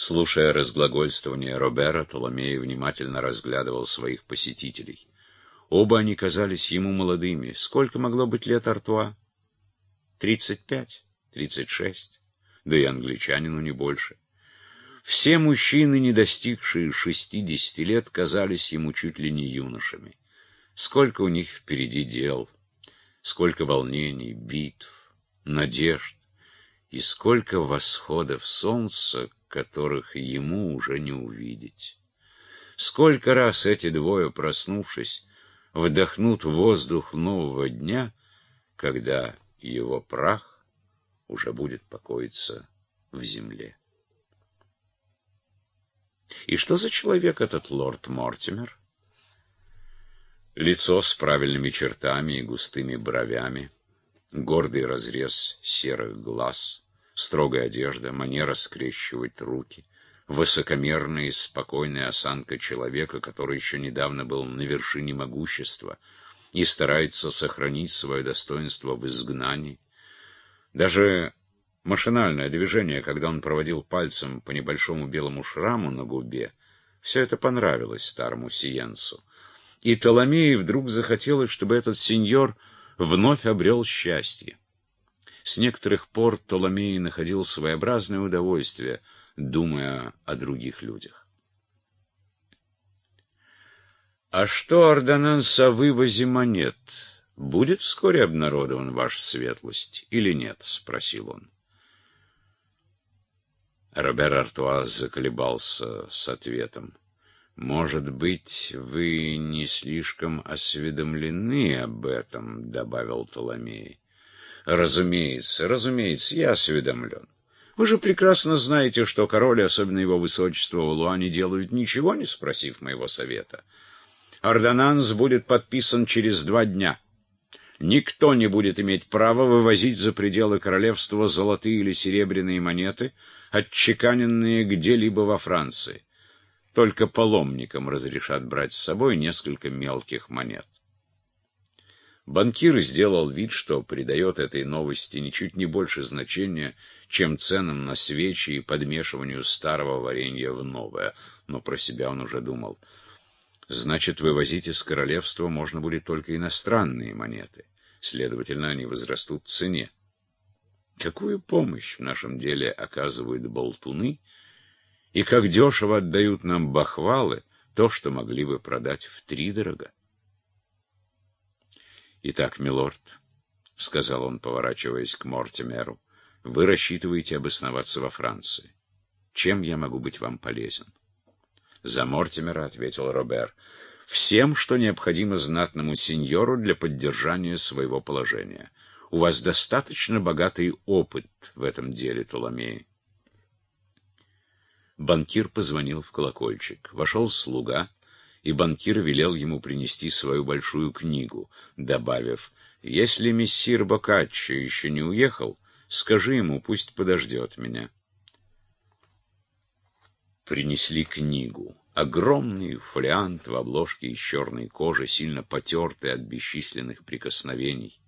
Слушая разглагольствование Робера, Толомей внимательно разглядывал своих посетителей. Оба они казались ему молодыми. Сколько могло быть лет Артуа? Тридцать пять, тридцать шесть. Да и англичанину не больше. Все мужчины, не достигшие шестидесяти лет, казались ему чуть ли не юношами. Сколько у них впереди дел, сколько волнений, битв, надежд, и сколько восходов солнца, которых ему уже не увидеть. Сколько раз эти двое, проснувшись, вдохнут воздух нового дня, когда его прах уже будет покоиться в земле. И что за человек этот лорд Мортимер? Лицо с правильными чертами и густыми бровями, гордый разрез серых глаз, строгая одежда, манера скрещивать руки, высокомерная и спокойная осанка человека, который еще недавно был на вершине могущества и старается сохранить свое достоинство в изгнании. Даже машинальное движение, когда он проводил пальцем по небольшому белому шраму на губе, все это понравилось старому сиенцу. И Толомеи вдруг захотелось, чтобы этот сеньор вновь обрел счастье. С некоторых пор Толомей находил своеобразное удовольствие, думая о других людях. «А что ордонанс о вывозе монет будет вскоре обнародован, ваша светлость, или нет?» — спросил он. Робер Артуа заколебался с ответом. «Может быть, вы не слишком осведомлены об этом», — добавил Толомей. «Разумеется, разумеется, я осведомлен. Вы же прекрасно знаете, что король, особенно его высочество Улуа, не делают ничего, не спросив моего совета. Ордонанс будет подписан через два дня». Никто не будет иметь права вывозить за пределы королевства золотые или серебряные монеты, отчеканенные где-либо во Франции. Только паломникам разрешат брать с собой несколько мелких монет. Банкир сделал вид, что придает этой новости ничуть не больше значения, чем ценам на свечи и подмешиванию старого варенья в новое. Но про себя он уже думал. Значит, вывозить из королевства можно будет только иностранные монеты. Следовательно, они возрастут в цене. Какую помощь в нашем деле оказывают болтуны, и как дешево отдают нам бахвалы то, что могли бы продать втридорога. «Итак, милорд», — сказал он, поворачиваясь к Мортимеру, — «вы рассчитываете обосноваться во Франции. Чем я могу быть вам полезен?» «За Мортимера», — ответил Робер, — «всем, что необходимо знатному сеньору для поддержания своего положения. У вас достаточно богатый опыт в этом деле, Толомей». Банкир позвонил в колокольчик. Вошел слуга, и банкир велел ему принести свою большую книгу, добавив, «Если мессир Бокаччо еще не уехал, скажи ему, пусть подождет меня». Принесли книгу. Огромный фолиант в обложке из черной кожи, сильно потертый от бесчисленных прикосновений.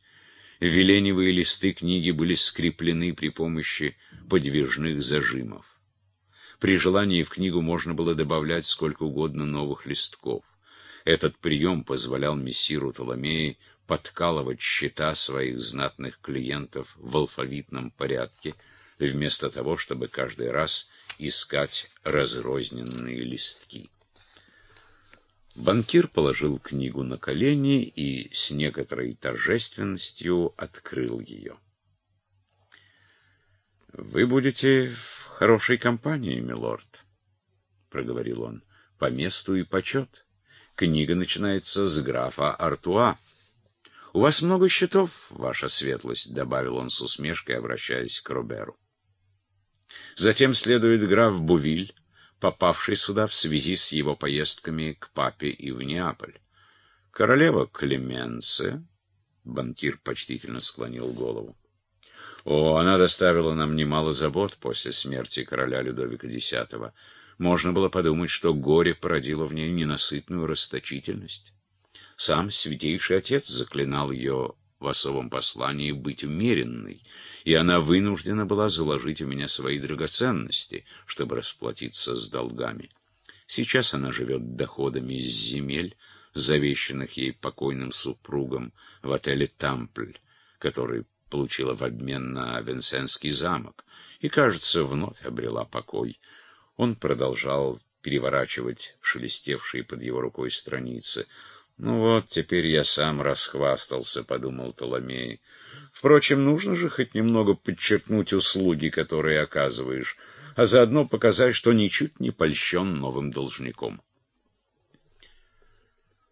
Веленевые листы книги были скреплены при помощи подвижных зажимов. При желании в книгу можно было добавлять сколько угодно новых листков. Этот прием позволял мессиру Толомеи подкалывать счета своих знатных клиентов в алфавитном порядке, вместо того, чтобы каждый раз искать разрозненные листки. Банкир положил книгу на колени и с некоторой торжественностью открыл ее. «Вы будете хорошей компании, милорд, — проговорил он, — по месту и почет. Книга начинается с графа Артуа. У вас много счетов, ваша светлость, — добавил он с усмешкой, обращаясь к Роберу. Затем следует граф Бувиль, попавший сюда в связи с его поездками к папе и в Неаполь. Королева Клеменция, — банкир почтительно склонил голову, о, она доставила нам немало забот после смерти короля Людовика X. Можно было подумать, что горе породило в ней ненасытную расточительность. Сам святейший отец заклинал ее в особом послании быть умеренной, и она вынуждена была заложить у меня свои драгоценности, чтобы расплатиться с долгами. Сейчас она живет доходами из земель, завещанных ей покойным супругом в отеле «Тампль», который получила в обмен на Венсенский замок, и, кажется, вновь обрела покой. Он продолжал переворачивать шелестевшие под его рукой страницы. «Ну вот, теперь я сам расхвастался», — подумал Толомей. «Впрочем, нужно же хоть немного подчеркнуть услуги, которые оказываешь, а заодно показать, что ничуть не польщен новым должником».